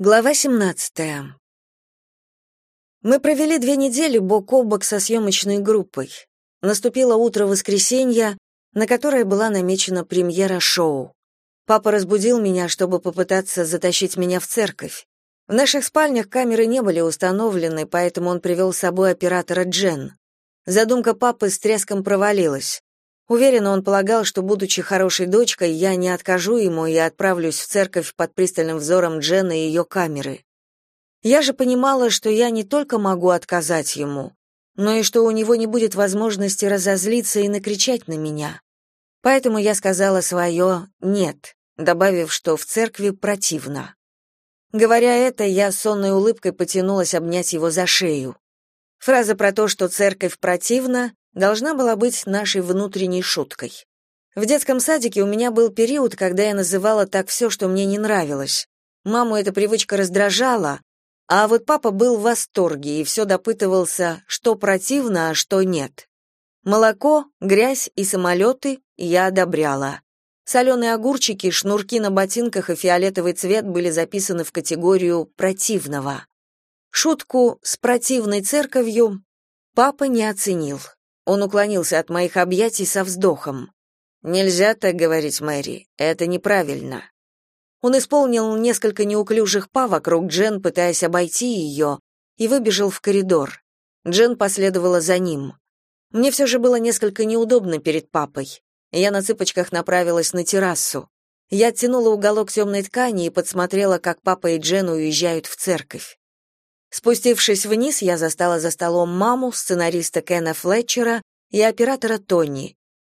Глава 17. Мы провели две недели бок о бок со съемочной группой. Наступило утро воскресенья, на которое была намечена премьера шоу. Папа разбудил меня, чтобы попытаться затащить меня в церковь. В наших спальнях камеры не были установлены, поэтому он привел с собой оператора Джен. Задумка папы с треском провалилась. Уверенно он полагал, что, будучи хорошей дочкой, я не откажу ему и отправлюсь в церковь под пристальным взором Джен и ее камеры. Я же понимала, что я не только могу отказать ему, но и что у него не будет возможности разозлиться и накричать на меня. Поэтому я сказала свое «нет», добавив, что в церкви противно. Говоря это, я сонной улыбкой потянулась обнять его за шею. Фраза про то, что церковь противна, должна была быть нашей внутренней шуткой. В детском садике у меня был период, когда я называла так все, что мне не нравилось. Маму эта привычка раздражала, а вот папа был в восторге и все допытывался, что противно, а что нет. Молоко, грязь и самолеты я одобряла. Соленые огурчики, шнурки на ботинках и фиолетовый цвет были записаны в категорию «противного». Шутку с противной церковью папа не оценил. Он уклонился от моих объятий со вздохом. «Нельзя так говорить, Мэри, это неправильно». Он исполнил несколько неуклюжих па вокруг Джен, пытаясь обойти ее, и выбежал в коридор. Джен последовала за ним. Мне все же было несколько неудобно перед папой. Я на цыпочках направилась на террасу. Я оттянула уголок темной ткани и подсмотрела, как папа и Джен уезжают в церковь. Спустившись вниз, я застала за столом маму, сценариста Кена Флетчера и оператора Тони.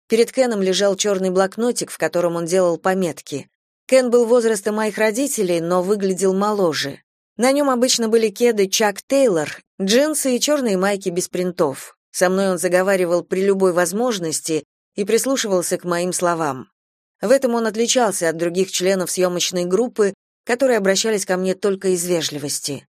Перед Кеном лежал черный блокнотик, в котором он делал пометки. Кен был возраста моих родителей, но выглядел моложе. На нем обычно были кеды Чак Тейлор, джинсы и черные майки без принтов. Со мной он заговаривал при любой возможности и прислушивался к моим словам. В этом он отличался от других членов съемочной группы, которые обращались ко мне только из вежливости.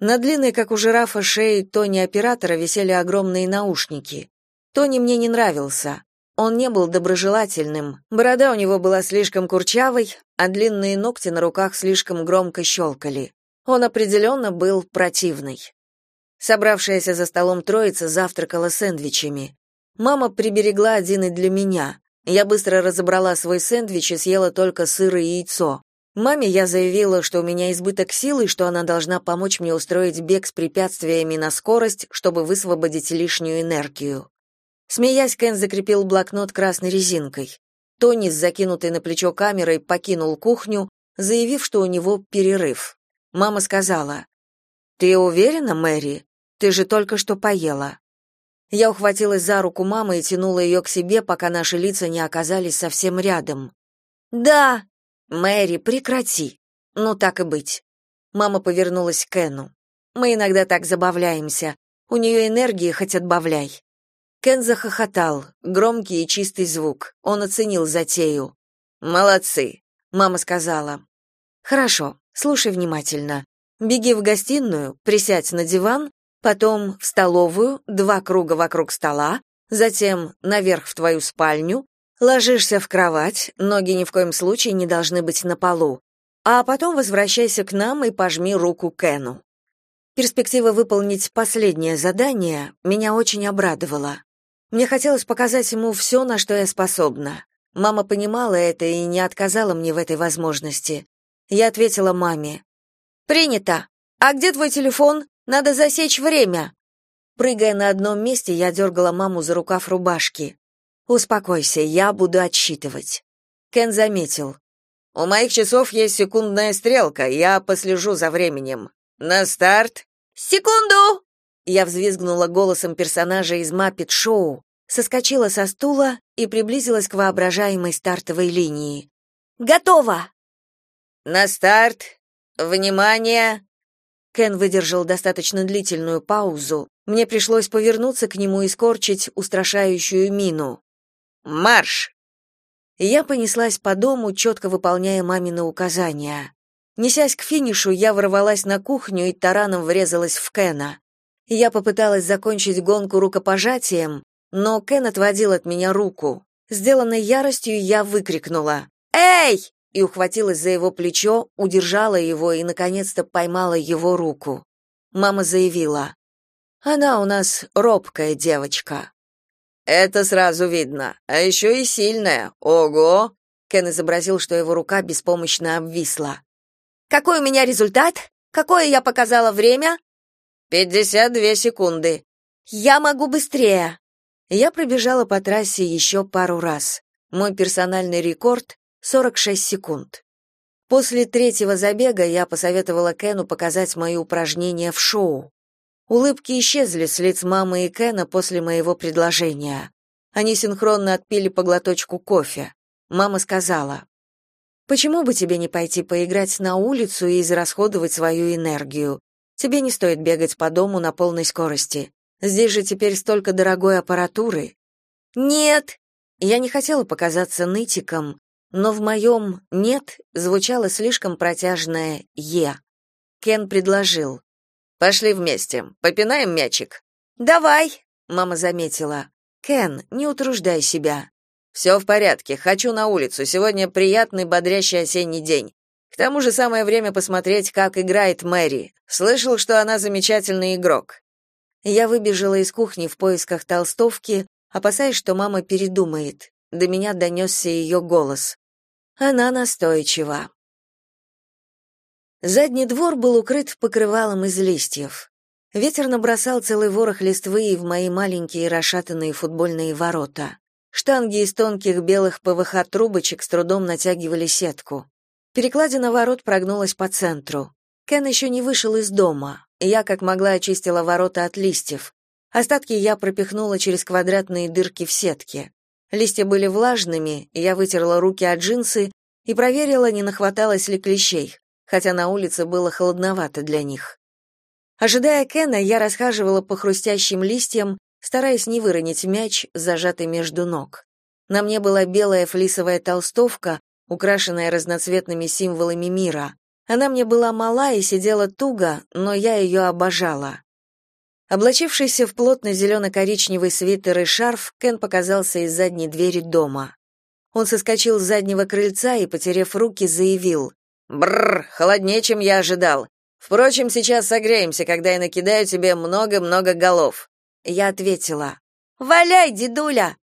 На длинной, как у жирафа, шее Тони оператора висели огромные наушники. Тони мне не нравился. Он не был доброжелательным. Борода у него была слишком курчавой, а длинные ногти на руках слишком громко щелкали. Он определенно был противный. Собравшаяся за столом троица завтракала сэндвичами. Мама приберегла один и для меня. Я быстро разобрала свой сэндвич и съела только сыр и яйцо. Маме я заявила, что у меня избыток сил и что она должна помочь мне устроить бег с препятствиями на скорость, чтобы высвободить лишнюю энергию. Смеясь, Кен закрепил блокнот красной резинкой. Тони с закинутой на плечо камерой покинул кухню, заявив, что у него перерыв. Мама сказала, «Ты уверена, Мэри? Ты же только что поела». Я ухватилась за руку мамы и тянула ее к себе, пока наши лица не оказались совсем рядом. «Да», «Мэри, прекрати!» «Ну, так и быть». Мама повернулась к Кену. «Мы иногда так забавляемся. У нее энергии хоть отбавляй». Кен захохотал, громкий и чистый звук. Он оценил затею. «Молодцы», — мама сказала. «Хорошо, слушай внимательно. Беги в гостиную, присядь на диван, потом в столовую, два круга вокруг стола, затем наверх в твою спальню, Ложишься в кровать, ноги ни в коем случае не должны быть на полу, а потом возвращайся к нам и пожми руку Кену. Перспектива выполнить последнее задание меня очень обрадовала. Мне хотелось показать ему все, на что я способна. Мама понимала это и не отказала мне в этой возможности. Я ответила маме. «Принято. А где твой телефон? Надо засечь время». Прыгая на одном месте, я дергала маму за рукав рубашки. Успокойся, я буду отсчитывать. Кен заметил. У моих часов есть секундная стрелка, я послежу за временем. На старт. Секунду. Я взвизгнула голосом персонажа из Маппет Шоу, соскочила со стула и приблизилась к воображаемой стартовой линии. Готово. На старт. Внимание. Кен выдержал достаточно длительную паузу. Мне пришлось повернуться к нему и скорчить устрашающую мину. Марш!» Я понеслась по дому, четко выполняя мамины указания. Несясь к финишу, я ворвалась на кухню и тараном врезалась в Кена. Я попыталась закончить гонку рукопожатием, но Кен отводил от меня руку. Сделанной яростью я выкрикнула «Эй!» и ухватилась за его плечо, удержала его и, наконец-то, поймала его руку. Мама заявила, «Она у нас робкая девочка». «Это сразу видно. А еще и сильная. Ого!» Кен изобразил, что его рука беспомощно обвисла. «Какой у меня результат? Какое я показала время?» «Пятьдесят две секунды». «Я могу быстрее». Я пробежала по трассе еще пару раз. Мой персональный рекорд — 46 секунд. После третьего забега я посоветовала Кену показать мои упражнения в шоу. Улыбки исчезли с лиц мамы и Кена после моего предложения. Они синхронно отпили по глоточку кофе. Мама сказала, «Почему бы тебе не пойти поиграть на улицу и израсходовать свою энергию? Тебе не стоит бегать по дому на полной скорости. Здесь же теперь столько дорогой аппаратуры». «Нет!» Я не хотела показаться нытиком, но в моем «нет» звучало слишком протяжное «е». Кен предложил. Пошли вместе. Попинаем мячик. Давай, мама заметила. Кен, не утруждай себя. «Все в порядке. Хочу на улицу. Сегодня приятный бодрящий осенний день. К тому же самое время посмотреть, как играет Мэри. Слышал, что она замечательный игрок. Я выбежала из кухни в поисках толстовки, опасаясь, что мама передумает. До меня донесся ее голос. Она настойчива. Задний двор был укрыт покрывалом из листьев. Ветер набросал целый ворох листвы и в мои маленькие расшатанные футбольные ворота. Штанги из тонких белых ПВХ-трубочек с трудом натягивали сетку. Перекладина ворот прогнулась по центру. Кен еще не вышел из дома. Я, как могла, очистила ворота от листьев. Остатки я пропихнула через квадратные дырки в сетке. Листья были влажными, я вытерла руки от джинсы и проверила, не нахваталось ли клещей хотя на улице было холодновато для них. Ожидая Кена, я расхаживала по хрустящим листьям, стараясь не выронить мяч, зажатый между ног. На мне была белая флисовая толстовка, украшенная разноцветными символами мира. Она мне была мала и сидела туго, но я ее обожала. Облачившийся в плотно зелено-коричневый свитер и шарф, Кен показался из задней двери дома. Он соскочил с заднего крыльца и, потеряв руки, заявил Бррр, холоднее, чем я ожидал. Впрочем, сейчас согреемся, когда я накидаю тебе много-много голов. Я ответила: "Валяй, дедуля".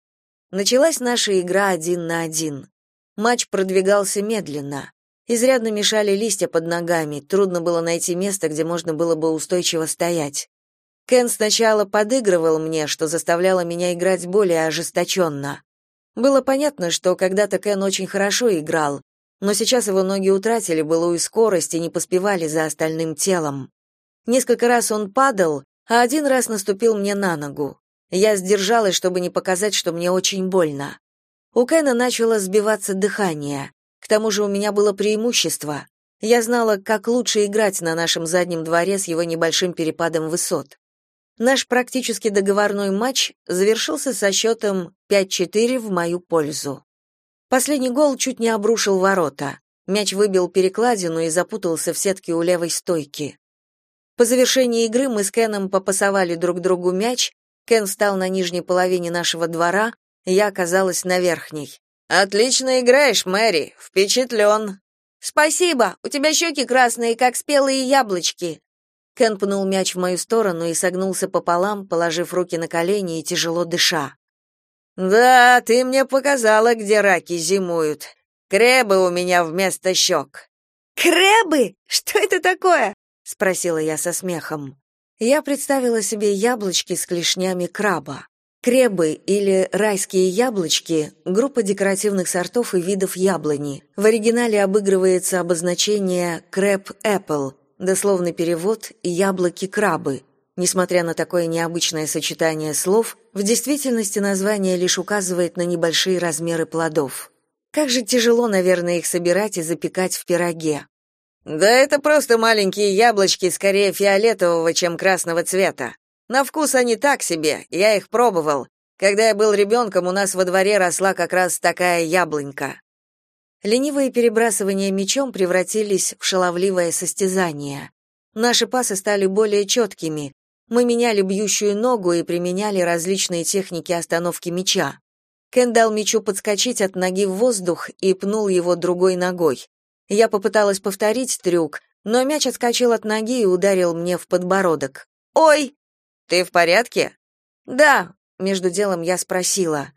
Началась наша игра один на один. Матч продвигался медленно. Изрядно мешали листья под ногами, трудно было найти место, где можно было бы устойчиво стоять. Кен сначала подыгрывал мне, что заставляло меня играть более ожесточенно. Было понятно, что когда-то Кен очень хорошо играл, но сейчас его ноги утратили былую скорость и не поспевали за остальным телом. Несколько раз он падал, а один раз наступил мне на ногу. Я сдержалась, чтобы не показать, что мне очень больно. У Кена начало сбиваться дыхание. К тому же у меня было преимущество. Я знала, как лучше играть на нашем заднем дворе с его небольшим перепадом высот. Наш практически договорной матч завершился со счетом 5-4 в мою пользу. Последний гол чуть не обрушил ворота. Мяч выбил перекладину и запутался в сетке у левой стойки. По завершении игры мы с Кеном попасовали друг другу мяч. Кен встал на нижней половине нашего двора, я оказалась на верхней. Отлично играешь, Мэри. Впечатлен». Спасибо. У тебя щеки красные, как спелые яблочки. Кен пнул мяч в мою сторону и согнулся пополам, положив руки на колени и тяжело дыша. Да, ты мне показала, где раки зимуют. Кребы у меня вместо щек». Кребы? Что это такое? спросила я со смехом. Я представила себе яблочки с клешнями краба. Кребы или райские яблочки группа декоративных сортов и видов яблони. В оригинале обыгрывается обозначение crab apple, дословный перевод яблоки-крабы. Несмотря на такое необычное сочетание слов, в действительности название лишь указывает на небольшие размеры плодов. Как же тяжело, наверное, их собирать и запекать в пироге. Да это просто маленькие яблочки, скорее фиолетового, чем красного цвета. На вкус они так себе, я их пробовал. Когда я был ребенком, у нас во дворе росла как раз такая яблонька. Ленивые перебрасывания мечом превратились в шаловливое состязание. Наши пасы стали более четкими, мы меняли бьющую ногу и применяли различные техники остановки мяча. Кен дал мячу подскочить от ноги в воздух и пнул его другой ногой. Я попыталась повторить трюк, но мяч отскочил от ноги и ударил мне в подбородок. «Ой!» «Ты в порядке?» «Да», — между делом я спросила.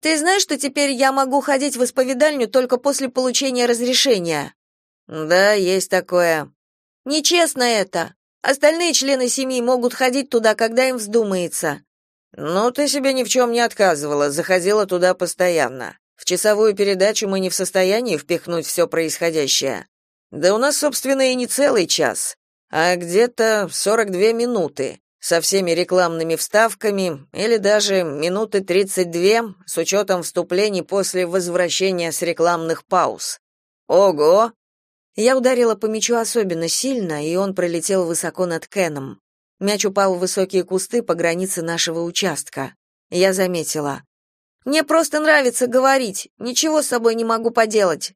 «Ты знаешь, что теперь я могу ходить в исповедальню только после получения разрешения?» «Да, есть такое». «Нечестно это. Остальные члены семьи могут ходить туда, когда им вздумается». «Ну, ты себе ни в чем не отказывала, заходила туда постоянно. В часовую передачу мы не в состоянии впихнуть все происходящее. Да у нас, собственно, и не целый час, а где-то 42 минуты со всеми рекламными вставками или даже минуты 32 с учетом вступлений после возвращения с рекламных пауз. Ого! Я ударила по мячу особенно сильно, и он пролетел высоко над Кеном. Мяч упал в высокие кусты по границе нашего участка. Я заметила. «Мне просто нравится говорить, ничего с собой не могу поделать».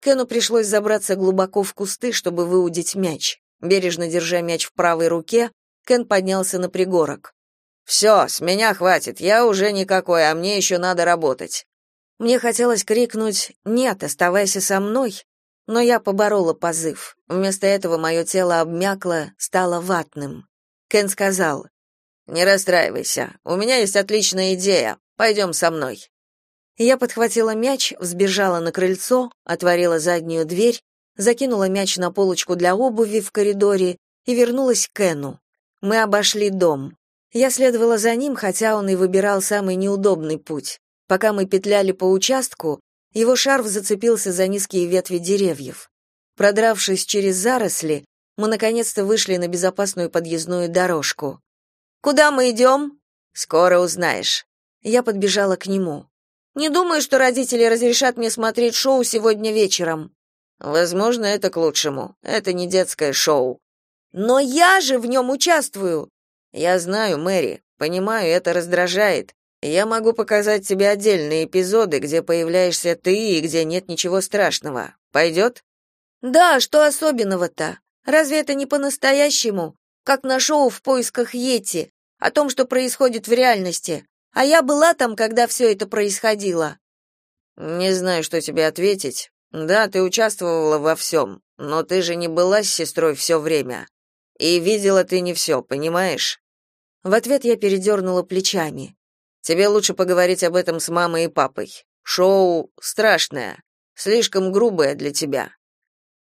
Кену пришлось забраться глубоко в кусты, чтобы выудить мяч. Бережно держа мяч в правой руке, Кен поднялся на пригорок. «Все, с меня хватит, я уже никакой, а мне еще надо работать». Мне хотелось крикнуть «Нет, оставайся со мной», но я поборола позыв. Вместо этого мое тело обмякло, стало ватным. Кен сказал, «Не расстраивайся, у меня есть отличная идея, пойдем со мной». Я подхватила мяч, взбежала на крыльцо, отворила заднюю дверь, закинула мяч на полочку для обуви в коридоре и вернулась к Кену. Мы обошли дом. Я следовала за ним, хотя он и выбирал самый неудобный путь. Пока мы петляли по участку, его шарф зацепился за низкие ветви деревьев. Продравшись через заросли, мы наконец-то вышли на безопасную подъездную дорожку. «Куда мы идем?» «Скоро узнаешь». Я подбежала к нему. «Не думаю, что родители разрешат мне смотреть шоу сегодня вечером». «Возможно, это к лучшему. Это не детское шоу. Но я же в нем участвую. Я знаю, Мэри. Понимаю, это раздражает. Я могу показать тебе отдельные эпизоды, где появляешься ты и где нет ничего страшного. Пойдет?» Да, что особенного-то? Разве это не по-настоящему? Как на шоу в поисках Йети, о том, что происходит в реальности. А я была там, когда все это происходило. Не знаю, что тебе ответить. Да, ты участвовала во всем, но ты же не была с сестрой все время. И видела ты не все, понимаешь? В ответ я передернула плечами. Тебе лучше поговорить об этом с мамой и папой. Шоу страшное, слишком грубое для тебя.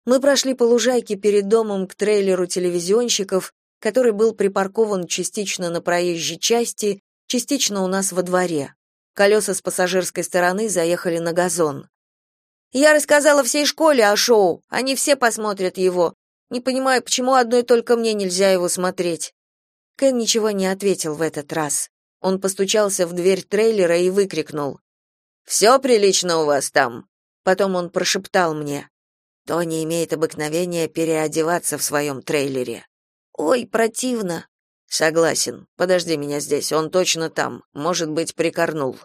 Мы прошли по лужайке перед домом к трейлеру телевизионщиков, который был припаркован частично на проезжей части, частично у нас во дворе. Колеса с пассажирской стороны заехали на газон. Я рассказала всей школе о шоу, они все посмотрят его, не понимаю, почему одной только мне нельзя его смотреть. Кен ничего не ответил в этот раз. Он постучался в дверь трейлера и выкрикнул: «Все прилично у вас там?" Потом он прошептал мне: "Тони имеет обыкновение переодеваться в своем трейлере". Ой, противно. Согласен. Подожди меня здесь, он точно там. Может быть, прикорнул.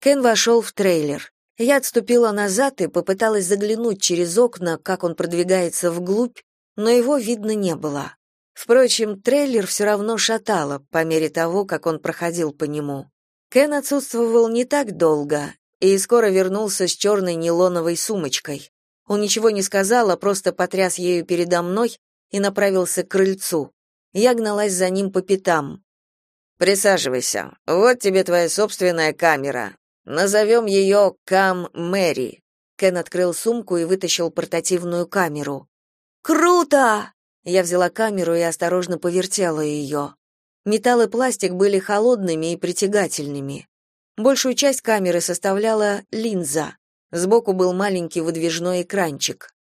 Кен вошел в трейлер. Я отступила назад и попыталась заглянуть через окна, как он продвигается вглубь, но его видно не было. Впрочем, трейлер все равно шатало по мере того, как он проходил по нему. Кен отсутствовал не так долго и скоро вернулся с черной нейлоновой сумочкой. Он ничего не сказал, а просто потряс ею передо мной и направился к крыльцу. Я гналась за ним по пятам. «Присаживайся. Вот тебе твоя собственная камера. Назовем ее Кам Мэри. Кен открыл сумку и вытащил портативную камеру. Круто! Я взяла камеру и осторожно повертела ее. Металл и пластик были холодными и притягательными. Большую часть камеры составляла линза. Сбоку был маленький выдвижной экранчик.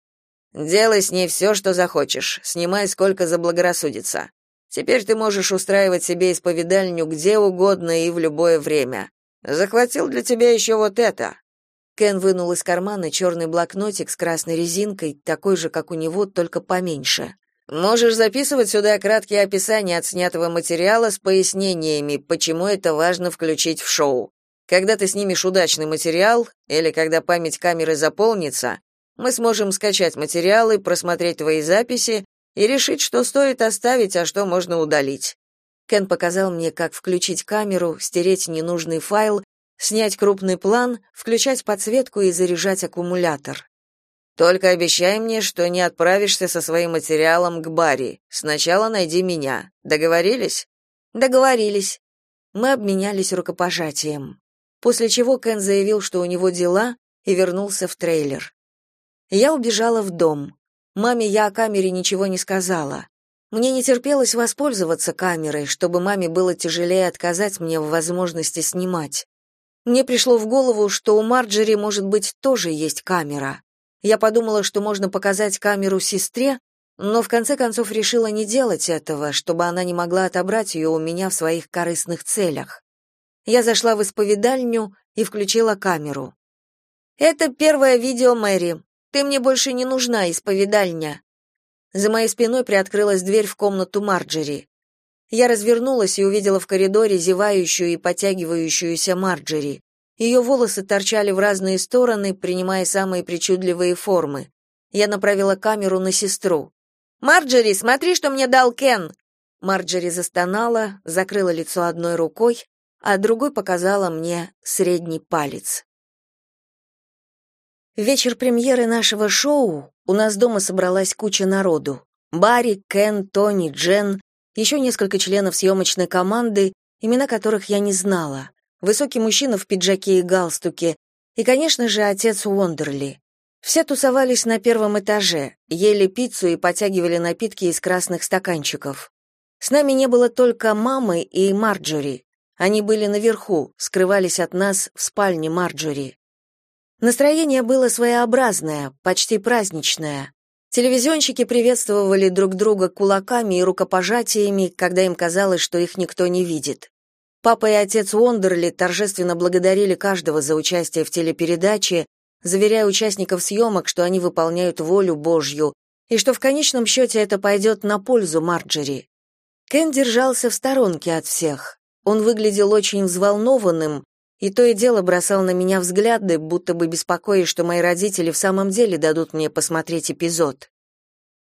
Делай с ней все, что захочешь, снимай сколько заблагорассудится. Теперь ты можешь устраивать себе исповедальню где угодно и в любое время. Захватил для тебя еще вот это. Кен вынул из кармана черный блокнотик с красной резинкой, такой же, как у него, только поменьше. Можешь записывать сюда краткие описания отснятого материала с пояснениями, почему это важно включить в шоу. Когда ты снимешь удачный материал или когда память камеры заполнится, мы сможем скачать материалы, просмотреть твои записи и решить, что стоит оставить, а что можно удалить. Кен показал мне, как включить камеру, стереть ненужный файл, снять крупный план, включать подсветку и заряжать аккумулятор. Только обещай мне, что не отправишься со своим материалом к Барри. Сначала найди меня. Договорились? Договорились. Мы обменялись рукопожатием. После чего Кен заявил, что у него дела, и вернулся в трейлер. Я убежала в дом. Маме я о камере ничего не сказала. Мне не терпелось воспользоваться камерой, чтобы маме было тяжелее отказать мне в возможности снимать. Мне пришло в голову, что у Марджери, может быть, тоже есть камера. Я подумала, что можно показать камеру сестре, но в конце концов решила не делать этого, чтобы она не могла отобрать ее у меня в своих корыстных целях. Я зашла в исповедальню и включила камеру. «Это первое видео Мэри. Ты мне больше не нужна, исповедальня». За моей спиной приоткрылась дверь в комнату Марджери. Я развернулась и увидела в коридоре зевающую и потягивающуюся Марджери. Ее волосы торчали в разные стороны, принимая самые причудливые формы. Я направила камеру на сестру. «Марджери, смотри, что мне дал Кен!» Марджери застонала, закрыла лицо одной рукой, а другой показала мне средний палец. вечер премьеры нашего шоу у нас дома собралась куча народу. Барри, Кен, Тони, Джен, еще несколько членов съемочной команды, имена которых я не знала высокий мужчина в пиджаке и галстуке, и, конечно же, отец Уондерли. Все тусовались на первом этаже, ели пиццу и потягивали напитки из красных стаканчиков. С нами не было только мамы и Марджори. Они были наверху, скрывались от нас в спальне Марджори. Настроение было своеобразное, почти праздничное. Телевизионщики приветствовали друг друга кулаками и рукопожатиями, когда им казалось, что их никто не видит. Папа и отец Уондерли торжественно благодарили каждого за участие в телепередаче, заверяя участников съемок, что они выполняют волю Божью, и что в конечном счете это пойдет на пользу Марджери. Кен держался в сторонке от всех. Он выглядел очень взволнованным, и то и дело бросал на меня взгляды, будто бы беспокоясь, что мои родители в самом деле дадут мне посмотреть эпизод.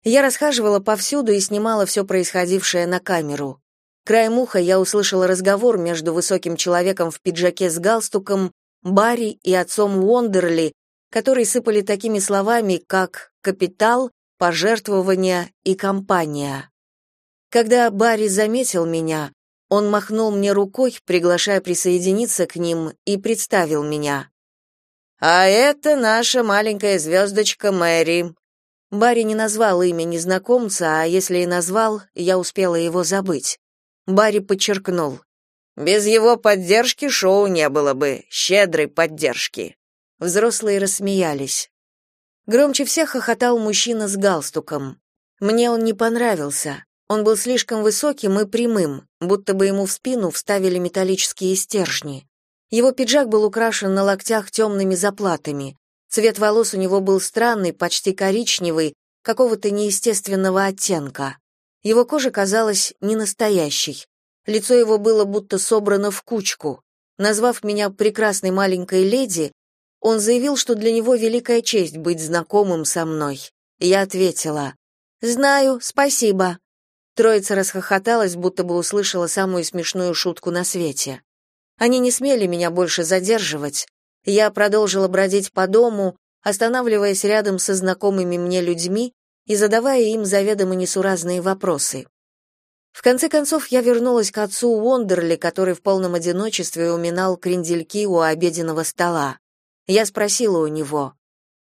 Я расхаживала повсюду и снимала все происходившее на камеру. Краем уха я услышала разговор между высоким человеком в пиджаке с галстуком, Барри и отцом Уондерли, которые сыпали такими словами, как «капитал», «пожертвования» и «компания». Когда Барри заметил меня, он махнул мне рукой, приглашая присоединиться к ним, и представил меня. «А это наша маленькая звездочка Мэри». Барри не назвал имя незнакомца, а если и назвал, я успела его забыть. Барри подчеркнул. Без его поддержки шоу не было бы, щедрой поддержки. Взрослые рассмеялись. Громче всех хохотал мужчина с галстуком. Мне он не понравился. Он был слишком высоким и прямым, будто бы ему в спину вставили металлические стержни. Его пиджак был украшен на локтях темными заплатами. Цвет волос у него был странный, почти коричневый, какого-то неестественного оттенка. Его кожа казалась ненастоящей. Лицо его было будто собрано в кучку. Назвав меня прекрасной маленькой леди, он заявил, что для него великая честь быть знакомым со мной. Я ответила: "Знаю, спасибо". Троица расхохоталась, будто бы услышала самую смешную шутку на свете. Они не смели меня больше задерживать. Я продолжила бродить по дому, останавливаясь рядом со знакомыми мне людьми и задавая им заведомо несуразные вопросы. В конце концов, я вернулась к отцу Уондерли, который в полном одиночестве уминал крендельки у обеденного стола. Я спросила у него,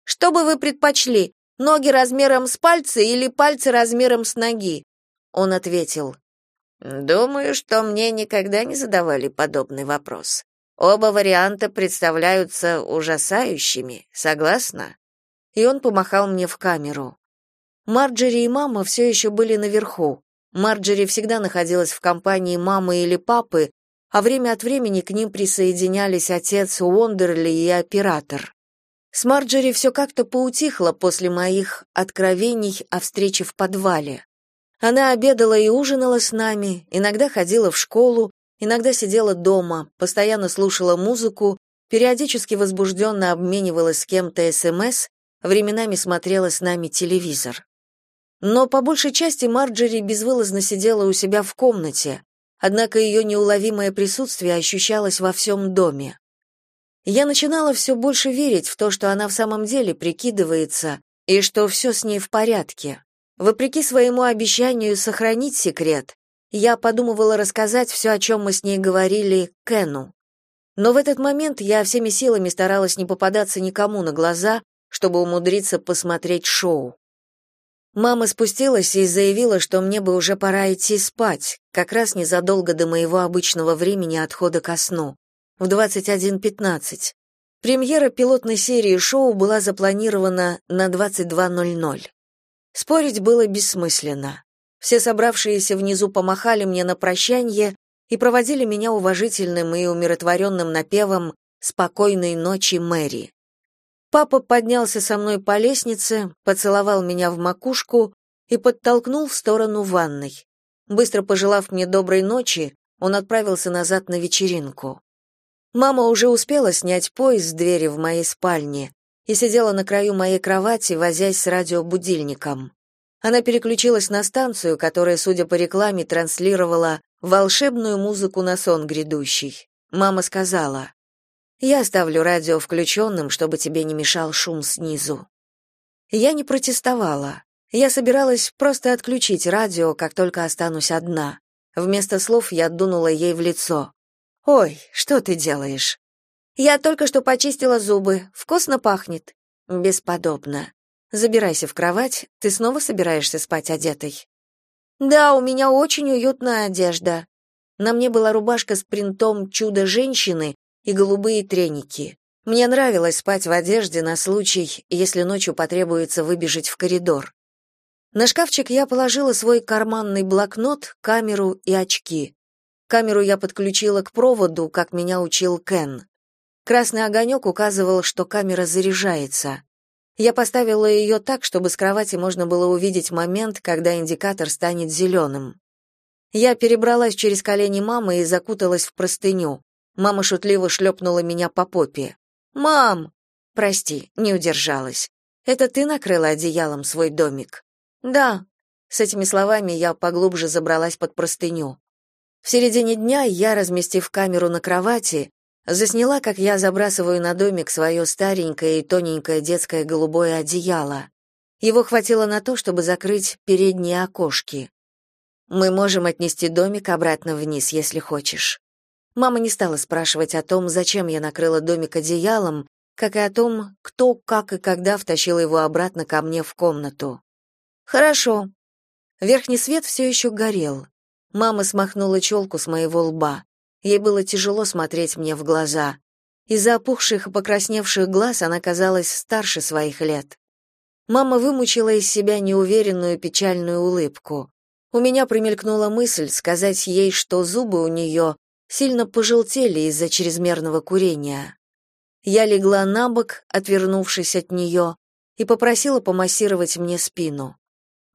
«Что бы вы предпочли, ноги размером с пальцы или пальцы размером с ноги?» Он ответил, «Думаю, что мне никогда не задавали подобный вопрос. Оба варианта представляются ужасающими, согласна?» И он помахал мне в камеру. Марджери и мама все еще были наверху. Марджери всегда находилась в компании мамы или папы, а время от времени к ним присоединялись отец Уондерли и оператор. С Марджери все как-то поутихло после моих откровений о встрече в подвале. Она обедала и ужинала с нами, иногда ходила в школу, иногда сидела дома, постоянно слушала музыку, периодически возбужденно обменивалась с кем-то СМС, временами смотрела с нами телевизор. Но по большей части Марджери безвылазно сидела у себя в комнате, однако ее неуловимое присутствие ощущалось во всем доме. Я начинала все больше верить в то, что она в самом деле прикидывается, и что все с ней в порядке. Вопреки своему обещанию сохранить секрет, я подумывала рассказать все, о чем мы с ней говорили, Кену. Но в этот момент я всеми силами старалась не попадаться никому на глаза, чтобы умудриться посмотреть шоу. Мама спустилась и заявила, что мне бы уже пора идти спать, как раз незадолго до моего обычного времени отхода ко сну, в 21.15. Премьера пилотной серии шоу была запланирована на 22.00. Спорить было бессмысленно. Все собравшиеся внизу помахали мне на прощанье и проводили меня уважительным и умиротворенным напевом «Спокойной ночи, Мэри». Папа поднялся со мной по лестнице, поцеловал меня в макушку и подтолкнул в сторону ванной. Быстро пожелав мне доброй ночи, он отправился назад на вечеринку. Мама уже успела снять пояс с двери в моей спальне и сидела на краю моей кровати, возясь с радиобудильником. Она переключилась на станцию, которая, судя по рекламе, транслировала волшебную музыку на сон грядущий. Мама сказала: я оставлю радио включенным, чтобы тебе не мешал шум снизу. Я не протестовала. Я собиралась просто отключить радио, как только останусь одна. Вместо слов я дунула ей в лицо. «Ой, что ты делаешь?» «Я только что почистила зубы. Вкусно пахнет». «Бесподобно. Забирайся в кровать. Ты снова собираешься спать одетой?» «Да, у меня очень уютная одежда». На мне была рубашка с принтом «Чудо-женщины», и голубые треники. Мне нравилось спать в одежде на случай, если ночью потребуется выбежать в коридор. На шкафчик я положила свой карманный блокнот, камеру и очки. Камеру я подключила к проводу, как меня учил Кен. Красный огонек указывал, что камера заряжается. Я поставила ее так, чтобы с кровати можно было увидеть момент, когда индикатор станет зеленым. Я перебралась через колени мамы и закуталась в простыню. Мама шутливо шлепнула меня по попе. «Мам!» «Прости, не удержалась. Это ты накрыла одеялом свой домик?» «Да». С этими словами я поглубже забралась под простыню. В середине дня я, разместив камеру на кровати, засняла, как я забрасываю на домик свое старенькое и тоненькое детское голубое одеяло. Его хватило на то, чтобы закрыть передние окошки. Мы можем отнести домик обратно вниз, если хочешь. Мама не стала спрашивать о том, зачем я накрыла домик одеялом, как и о том, кто, как и когда втащил его обратно ко мне в комнату. Хорошо. Верхний свет все еще горел. Мама смахнула челку с моего лба. Ей было тяжело смотреть мне в глаза. Из-за опухших и покрасневших глаз она казалась старше своих лет. Мама вымучила из себя неуверенную печальную улыбку. У меня промелькнула мысль сказать ей, что зубы у нее сильно пожелтели из-за чрезмерного курения. Я легла на бок, отвернувшись от нее, и попросила помассировать мне спину.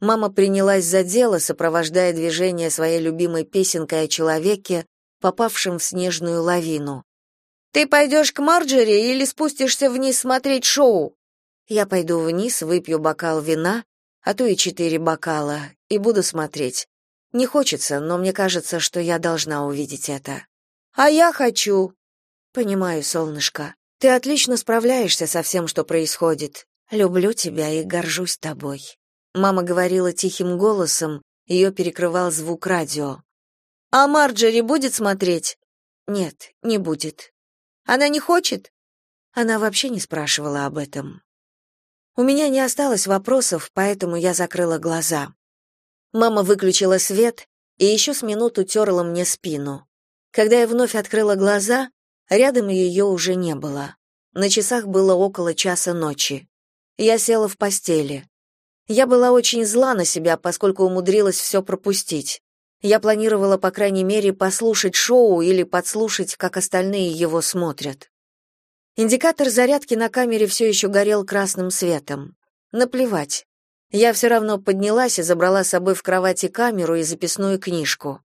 Мама принялась за дело, сопровождая движение своей любимой песенкой о человеке, попавшем в снежную лавину. «Ты пойдешь к Марджери или спустишься вниз смотреть шоу?» «Я пойду вниз, выпью бокал вина, а то и четыре бокала, и буду смотреть. Не хочется, но мне кажется, что я должна увидеть это. А я хочу. Понимаю, солнышко. Ты отлично справляешься со всем, что происходит. Люблю тебя и горжусь тобой. Мама говорила тихим голосом, ее перекрывал звук радио. А Марджери будет смотреть? Нет, не будет. Она не хочет? Она вообще не спрашивала об этом. У меня не осталось вопросов, поэтому я закрыла глаза. Мама выключила свет и еще с минуту терла мне спину. Когда я вновь открыла глаза, рядом ее уже не было. На часах было около часа ночи. Я села в постели. Я была очень зла на себя, поскольку умудрилась все пропустить. Я планировала, по крайней мере, послушать шоу или подслушать, как остальные его смотрят. Индикатор зарядки на камере все еще горел красным светом. Наплевать. Я все равно поднялась и забрала с собой в кровати камеру и записную книжку.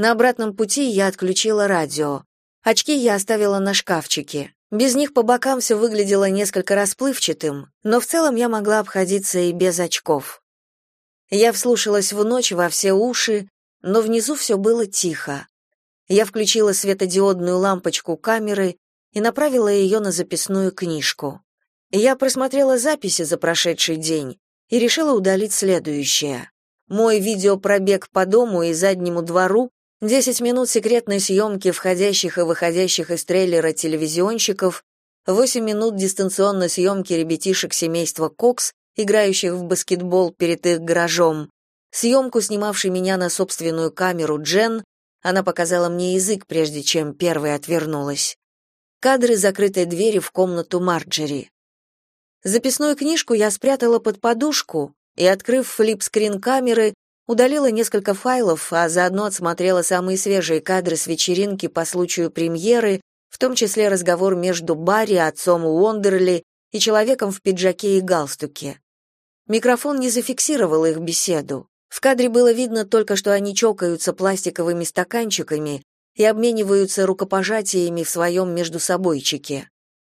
На обратном пути я отключила радио. Очки я оставила на шкафчике. Без них по бокам все выглядело несколько расплывчатым, но в целом я могла обходиться и без очков. Я вслушалась в ночь во все уши, но внизу все было тихо. Я включила светодиодную лампочку камеры и направила ее на записную книжку. Я просмотрела записи за прошедший день и решила удалить следующее. Мой видеопробег по дому и заднему двору, 10 минут секретной съемки входящих и выходящих из трейлера телевизионщиков, 8 минут дистанционной съемки ребятишек семейства Кокс, играющих в баскетбол перед их гаражом, съемку, снимавшей меня на собственную камеру Джен, она показала мне язык, прежде чем первой отвернулась. Кадры закрытой двери в комнату Марджери. Записную книжку я спрятала под подушку и, открыв флип-скрин камеры, удалила несколько файлов, а заодно отсмотрела самые свежие кадры с вечеринки по случаю премьеры, в том числе разговор между Барри, отцом Уондерли, и человеком в пиджаке и галстуке. Микрофон не зафиксировал их беседу. В кадре было видно только, что они чокаются пластиковыми стаканчиками и обмениваются рукопожатиями в своем междусобойчике.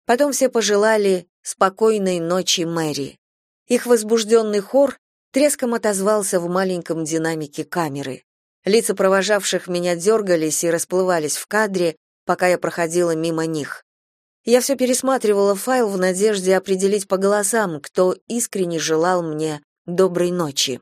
Потом все пожелали «спокойной ночи, Мэри». Их возбужденный хор треском отозвался в маленьком динамике камеры. Лица провожавших меня дергались и расплывались в кадре, пока я проходила мимо них. Я все пересматривала файл в надежде определить по голосам, кто искренне желал мне доброй ночи.